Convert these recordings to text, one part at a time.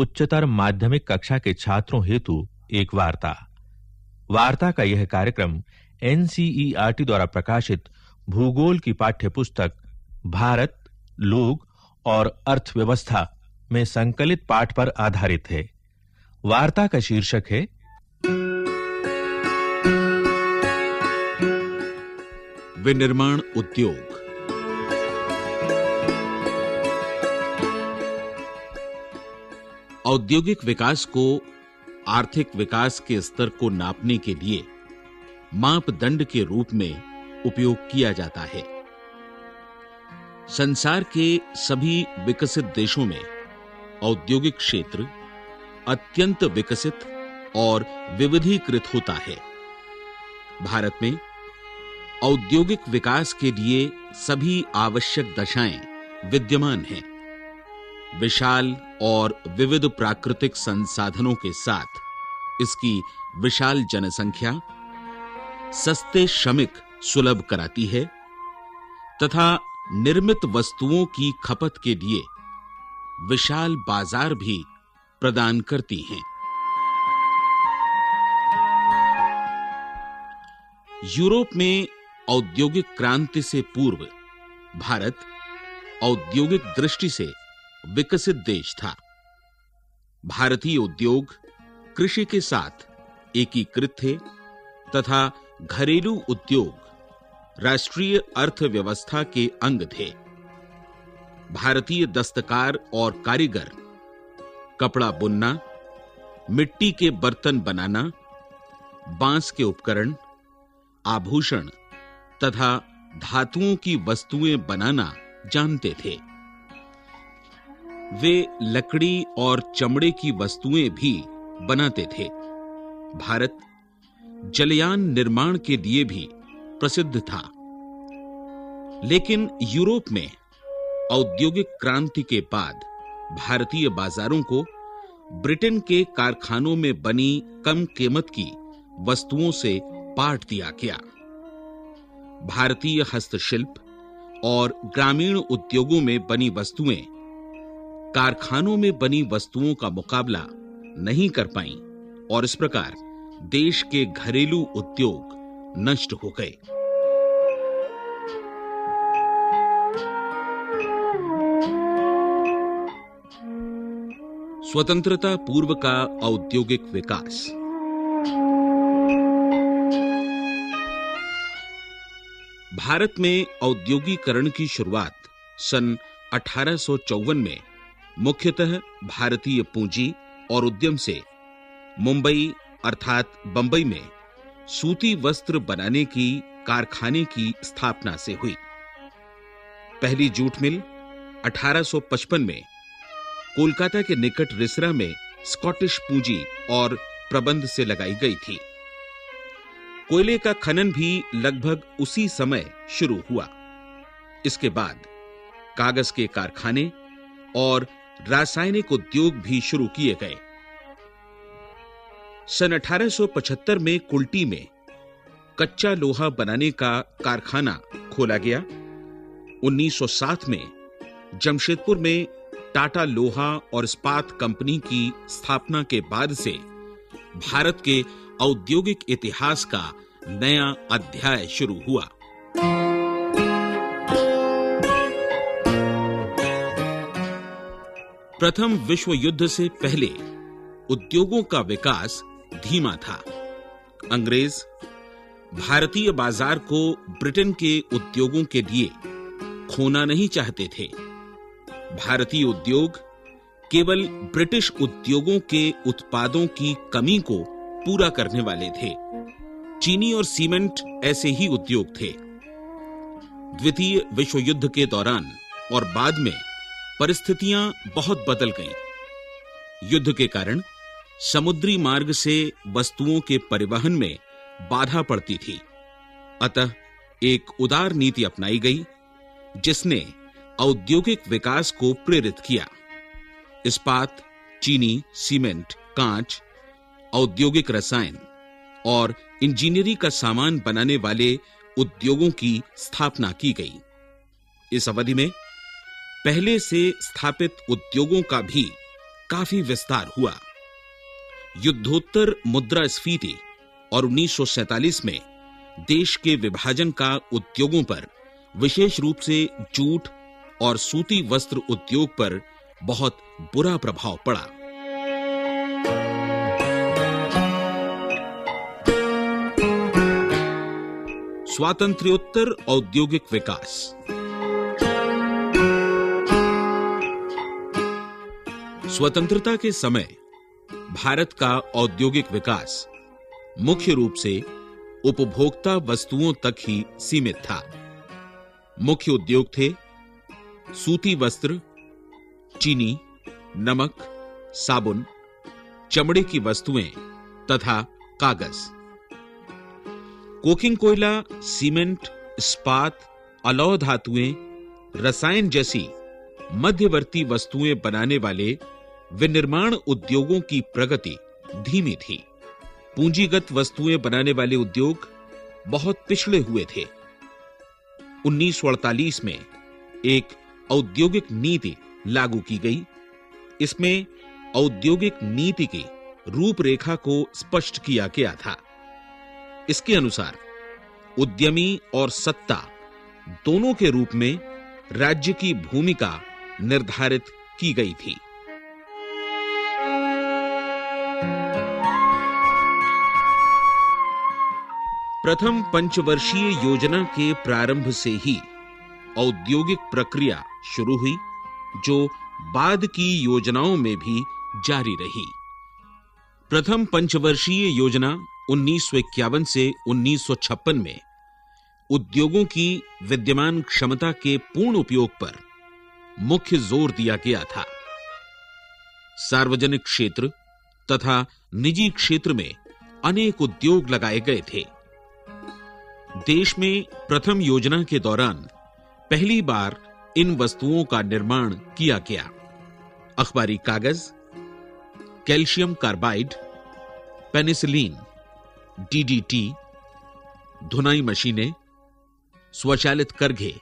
उच्चतर माध्यमिक कक्षा के छात्रों हेतु एक वार्ता। वार्ता का यह कार्यक्रम एनसीईआरटी द्वारा प्रकाशित भूगोल की पाठ्य पुस्तक भारत, लोग और अर्थव्यवस्था में संकलित पाठ पर आधारित है। वार्ता का शीर्षक है, विनिर्माण उद्योग। औद्योगिक विकास को, आर्थिक विकास के स्तर को नापने के लिए मापदंड के रूप में उपयोग किया जाता है। संसार के सभी विकसित देशों में औद्योगिक क्षेत्र अत्यंत विकसित और विविधीकृत होता है। भारत में औद्योगिक विकास के लिए सभी आवश्यक दशाएँ विद्यमान हैं। विशाल और विविध प्राकृतिक संसाधनों के साथ। इसकी विशाल जनसंख्या सस्ते श्रमिक सुलभ कराती है तथा निर्मित वस्तुओं की खपत के लिए विशाल बाज़ार भी प्रदान करती हैं। यूरोप में औद्योगिक क्रांति से पूर्व, भारत औद्योगिक दृष्टि से विकसित देश था। भारतीय उद्योग कृषि के साथ एकीकृत थे तथा घरेलू उद्योग राष्ट्रीय अर्थव्यवस्था के अंग थे। भारतीय दस्तकार और कारीगर, कपड़ा बुनना, मिट्टी के बर्तन बनाना, बाँस के उपकरण, आभूषण तथा धातुओं की वस्तुएँ बनाना जानते थे। वे लकड़ी और चमड़े की वस्तुएँ भी बनाते थे। भारत जलयान निर्माण के लिए भी प्रसिद्ध था। लेकिन यूरोप में औद्योगिक क्रांति के बाद भारतीय बाजारों को ब्रिटेन के कारखानों में बनी कम कीमत की वस्तुओं से पाट दिया गया। भारतीय हस्तशिल्प और ग्रामीण उद्योगों में बनी वस्तुएँ कारखानों में बनी वस्तुओं का मुकाबला नहीं कर पाई और इस प्रकार देश के घरेलू उद्योग नष्ट हो गए। स्वतंत्रता पूर्व का औद्योगिक विकास। भारत में औद्योगिकरण की शुरुआत सन 1854 में मुख्यतः भारतीय पूंजी और उद्यम से मुंबई अर्थात बंबई में सूती वस्त्र बनाने की कारखाने की स्थापना से हुई। पहली जूट मिल 1855 में कोलकाता के निकट रिसरा में स्कॉटिश पूंजी और प्रबंध से लगाई गई थी। कोयले का खनन भी लगभग उसी समय शुरू हुआ। इसके बाद कागज़ के कारखाने और रासायनिक उद्योग भी शुरू किए गए। सन 1875 में कुल्टी में कच्चा लोहा बनाने का कारखाना खोला गया। 1907 में जमशेदपुर में टाटा लोहा और इस्पात कंपनी की स्थापना के बाद से भारत के औद्योगिक इतिहास का नया अध्याय शुरू हुआ। प्रथम विश्व युद्ध से पहले उद्योगों का विकास धीमा था। अंग्रेज़ भारतीय बाज़ार को ब्रिटेन के उद्योगों के लिए खोना नहीं चाहते थे। भारतीय उद्योग केवल ब्रिटिश उद्योगों के उत्पादों की कमी को पूरा करने वाले थे। चीनी और सीमेंट ऐसे ही उद्योग थे। द्वितीय विश्व युद्ध के दौरान और बाद में परिस्थितियाँ बहुत बदल गईं। युद्ध के कारण समुद्री मार्ग से वस्तुओं के परिवहन में बाधा पड़ती थी। अतः एक उदार नीति अपनाई गई, जिसने औद्योगिक विकास को प्रेरित किया। इस्पात, चीनी, सीमेंट, कांच, औद्योगिक रसायन और इंजीनियरिंग का सामान बनाने वाले उद्योगों की स्थापना की गई। इस अवधि में पहले से स्थापित उद्योगों का भी काफ़ी विस्तार हुआ। युद्धोत्तर मुद्रास्फीति और 1947 में देश के विभाजन का उद्योगों पर विशेष रूप से जूट और सूती वस्त्र उद्योग पर बहुत बुरा प्रभाव पड़ा। स्वातंत्र्योत्तर औद्योगिक विकास। स्वतंत्रता के समय, भारत का औद्योगिक विकास मुख्य रूप से उपभोक्ता वस्तुओं तक ही सीमित था। मुख्य उद्योग थे सूती वस्त्र, चीनी, नमक, साबुन, चमड़े की वस्तुएँ तथा कागज़। कोकिंग कोयला, सीमेंट, इस्पात अलौह धातुएँ, रसायन जैसी मध्यवर्ती वस्तुएँ बनाने वाले विनिर्माण उद्योगों की प्रगति धीमी थी। पूंजीगत वस्तुएँ बनाने वाले उद्योग बहुत पिछड़े हुए थे। 1948 में एक औद्योगिक नीति लागू की गई। इसमें औद्योगिक नीति की रूपरेखा को स्पष्ट किया गया था। इसके अनुसार, उद्यमी और सत्ता दोनों के रूप में राज्य की भूमिका निर्धारित की गई थी। प्रथम पंचवर्षीय योजना के प्रारंभ से ही औद्योगिक प्रक्रिया शुरू हुई, जो बाद की योजनाओं में भी जारी रही। प्रथम पंचवर्षीय योजना 1951 से 1956 में उद्योगों की विद्यमान क्षमता के पूर्ण उपयोग पर मुख्य ज़ोर दिया गया था। सार्वजनिक क्षेत्र तथा निजी क्षेत्र में अनेक उद्योग लगाए गए थे। देश में प्रथम योजना के दौरान पहली बार इन वस्तुओं का निर्माण किया गया। अखबारी कागज़, कैल्शियम कार्बाइड, पेनिसिलिन डीडीटी धुनाई मशीनें, स्वचालित करघे,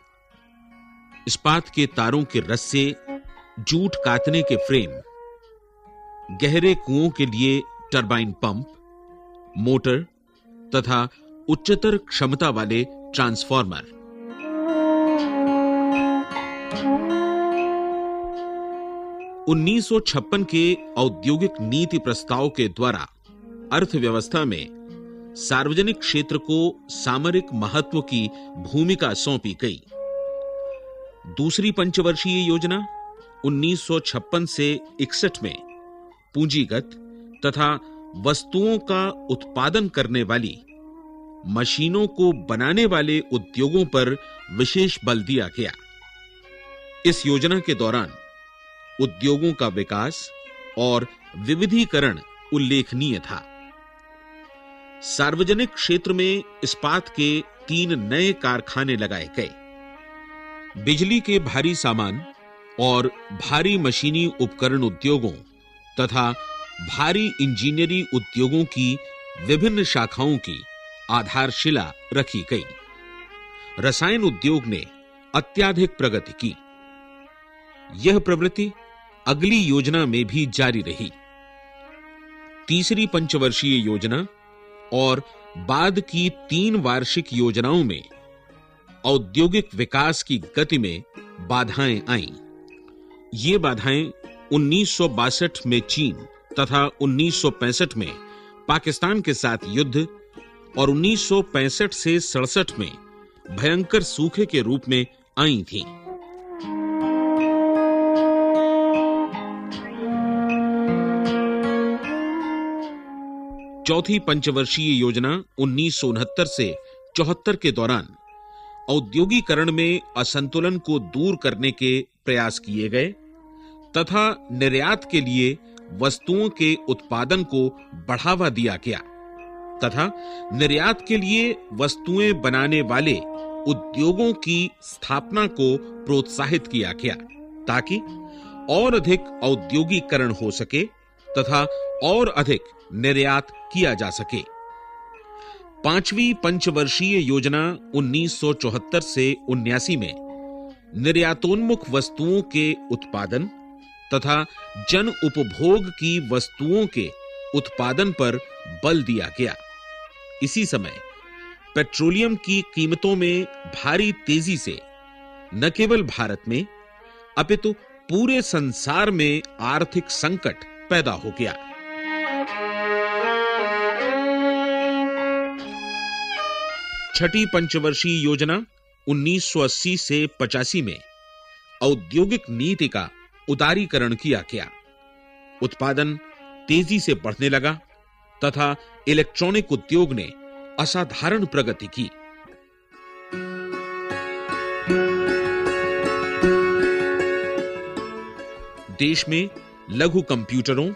इस्पात के तारों के रस्से जूट कातने के फ्रेम, गहरे कुओं के लिए टरबाइन पंप, मोटर तथा उच्चतर क्षमता वाले ट्रांसफार्मर। 1956 के औद्योगिक नीति प्रस्ताव के द्वारा अर्थव्यवस्था में सार्वजनिक क्षेत्र को सामरिक महत्व की भूमिका सौंपी गई। दूसरी पंचवर्षीय योजना 1956 से 61 में पूंजीगत तथा वस्तुओं का उत्पादन करने वाली मशीनों को बनाने वाले उद्योगों पर विशेष बल दिया गया। इस योजना के दौरान उद्योगों का विकास और विविधीकरण उल्लेखनीय था। सार्वजनिक क्षेत्र में इस्पात के तीन नए कारखाने लगाए गए। बिजली के भारी सामान और भारी मशीनी उपकरण उद्योगों तथा भारी इंजीनियरी उद्योगों की विभिन्न शाखाओं की आधारशिला रखी गई। रसायन उद्योग ने अत्याधिक प्रगति की। यह प्रवृत्ति अगली योजना में भी जारी रही। तीसरी पंचवर्षीय योजना और बाद की तीन वार्षिक योजनाओं में औद्योगिक विकास की गति में बाधाएँ आईं। ये बाधाएँ 1962 में चीन तथा 1965 में पाकिस्तान के साथ युद्ध और 1965 से सड़सठ में भयंकर सूखे के रूप में आई थीं। चौथी पंचवर्षीय योजना उन्नीस सौ उनहत्तर से चौहत्तर के दौरान औद्योगिकरण में असंतुलन को दूर करने के प्रयास किए गए तथा निर्यात के लिए वस्तुओं के उत्पादन को बढ़ावा दिया गया तथा निर्यात के लिए वस्तुएँ बनाने वाले उद्योगों की स्थापना को प्रोत्साहित किया गया, ताकि और अधिक औद्योगिकरण हो सके तथा और अधिक निर्यात किया जा सके। पांचवी पंचवर्षीय योजना 1974 से उन्यासी में निर्यातोन्मुख वस्तुओं के उत्पादन तथा जन उपभोग की वस्तुओं के उत्पादन पर बल दिया गया। इसी समय पेट्रोलियम की कीमतों में भारी तेज़ी से, न केवल भारत में, अपितु पूरे संसार में आर्थिक संकट पैदा हो गया। छठी पंचवर्षीय योजना 1980 से 85 में औद्योगिक नीति का उदारीकरण किया गया। उत्पादन तेज़ी से बढ़ने लगा। तथा इलेक्ट्रॉनिक उद्योग ने असाधारण प्रगति की। देश में लघु कंप्यूटरों,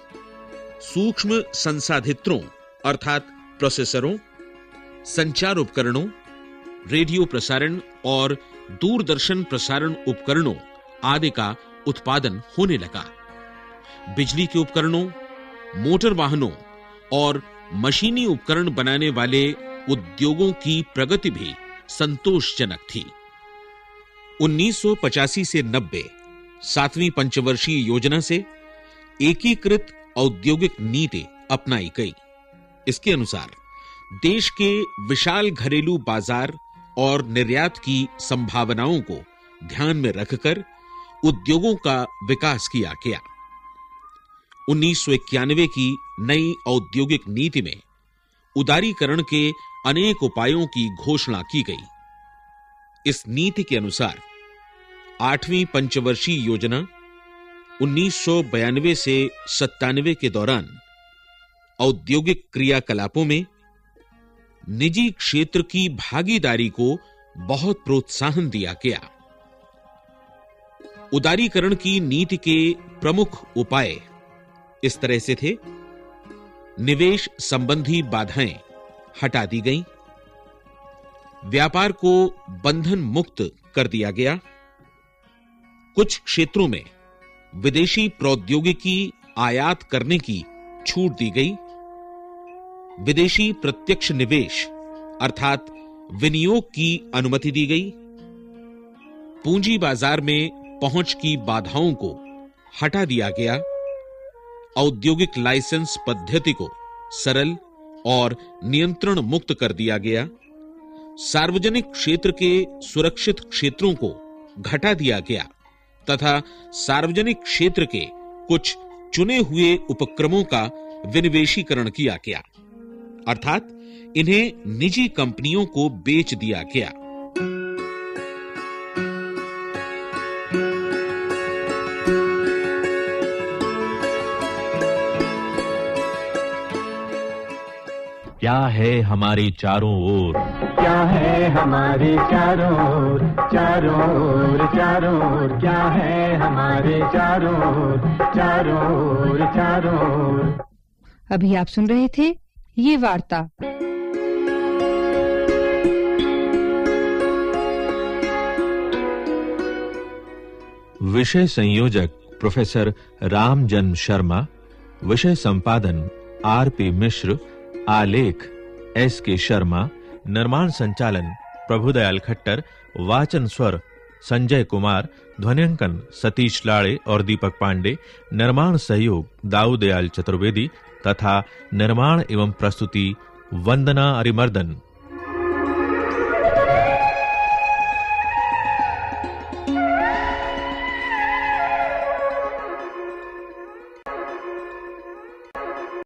सूक्ष्म संसाधित्रों अर्थात प्रोसेसरों, संचार उपकरणों, रेडियो प्रसारण और दूरदर्शन प्रसारण उपकरणों आदि का उत्पादन होने लगा। बिजली के उपकरणों, मोटर वाहनों और मशीनी उपकरण बनाने वाले उद्योगों की प्रगति भी संतोषजनक थी। 1985 से 90 सातवीं पंचवर्षीय योजना से एकीकृत औद्योगिक नीति अपनाई गई। इसके अनुसार देश के विशाल घरेलू बाज़ार और निर्यात की संभावनाओं को ध्यान में रखकर उद्योगों का विकास किया गया। 1991 की नई औद्योगिक नीति में उदारीकरण के अनेक उपायों की घोषणा की गई। इस नीति के अनुसार आठवीं पंचवर्षीय योजना 1992 से सत्तानवे के दौरान औद्योगिक क्रियाकलापों में निजी क्षेत्र की भागीदारी को बहुत प्रोत्साहन दिया गया। उदारीकरण की नीति के प्रमुख उपाय इस तरह से थे। निवेश संबंधी बाधाएँ हटा दी गईं, व्यापार को बंधन मुक्त कर दिया गया। कुछ क्षेत्रों में विदेशी प्रौद्योगिकी आयात करने की छूट दी गई। विदेशी प्रत्यक्ष निवेश अर्थात विनियोग की अनुमति दी गई। पूंजी बाज़ार में पहुँच की बाधाओं को हटा दिया गया। औद्योगिक लाइसेंस पद्धति को सरल और नियंत्रण मुक्त कर दिया गया। सार्वजनिक क्षेत्र के सुरक्षित क्षेत्रों को घटा दिया गया तथा सार्वजनिक क्षेत्र के कुछ चुने हुए उपक्रमों का विनिवेशीकरण किया गया। अर्थात इन्हें निजी कंपनियों को बेच दिया गया। क्या है हमारे चारों ओर? क्या है हमारे चारों ओर? चारों ओर चारों ओर क्या है हमारे चारों ओर? चारों ओर चारों ओर। अभी आप सुन रहे थे ये वार्ता। विषय संयोजक प्रोफेसर रामजन शर्मा विषय संपादन आर पी मिश्र आलेख, एस के शर्मा, निर्माण संचालन, प्रभुदयाल खट्टर, वाचन स्वर, संजय कुमार, ध्वनिंकन सतीश लाड़े और दीपक पांडे, निर्माण सहयोग दाऊदयाल चतुर्वेदी, तथा निर्माण एवं प्रस्तुति वंदना अरिमर्दन।